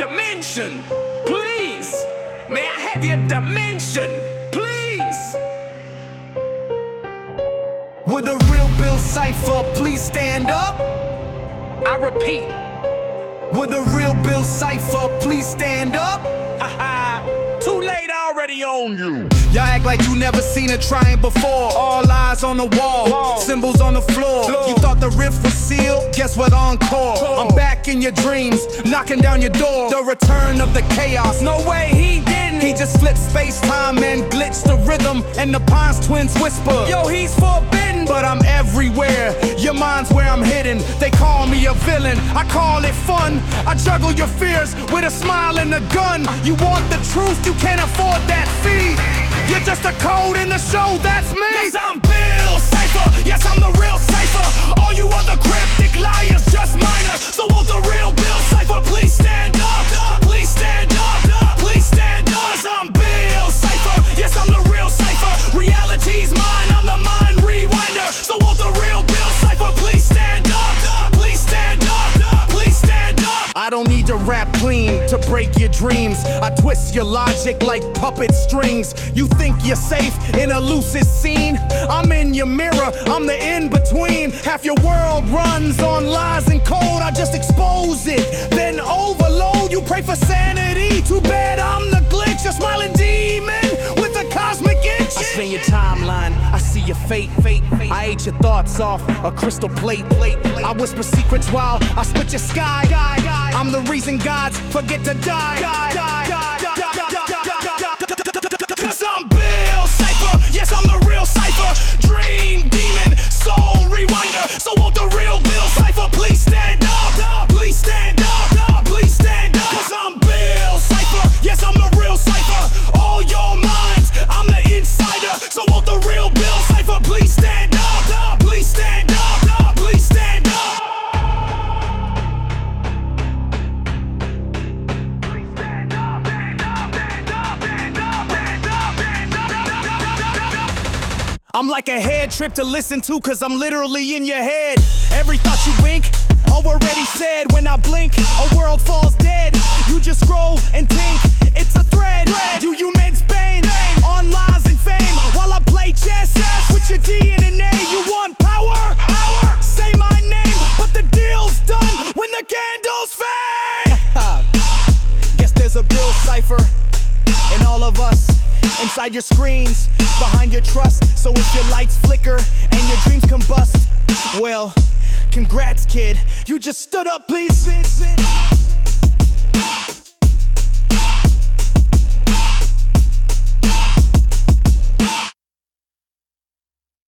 dimension? Please. May I have your dimension? Please. Would a real Bill Cipher please stand up? I repeat. Would a real Bill Cipher please stand up? Haha. Too late, I already own you. Y'all act like you never seen a triumph before. All eyes on the wall, Wall. symbols on the floor. Floor. You thought the rift was sealed? Guess what? Encore. I'm back in your dreams, knocking down your door. The return of the chaos. No way he didn't. He just flipped space time and glitched the rhythm, and the Pines twins whisper. Yo, he's forbidden. But I'm everywhere. Your mind's where I'm hidden. They call me a villain. I call it fun. I juggle your fears with a smile and a gun. You want the truth? You can't afford that fee. You're just a code in the show. To rap clean to break your dreams. I twist your logic like puppet strings. You think you're safe in a lucid scene? I'm in your mirror, I'm the in between. Half your world runs on lies and code. I just expose it, then overload. You pray for sanity. Too bad I'm the glitch, a smiling demon with a cosmic itch. I spin your I see your fate. I ate your thoughts off a crystal plate, plate, plate. I whisper secrets while I split your sky. I'm the reason gods forget to die. I'm like a head trip to listen to, cause I'm literally in your head. Every thought you wink, oh, already said. When I blink, a world falls dead. You just scroll and think it's a thread. Do you men's pain on lies and fame? While I play chess with your D and an A, you want power? Power. Say my name, but the deal's done when the candles fade. Guess there's a Bill cipher in all of us. Inside your screens, behind your trust. So if your lights flicker and your dreams combust, well, congrats, kid. You just stood up, please.